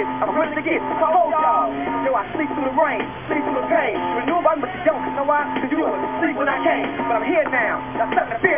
it. I'm ready to get. So hold y'all. Yo, I sleep through the rain, sleep through the pain. You knew about me, but you don't. You know why? Cause you were asleep when I came. But I'm here now. That's something to now.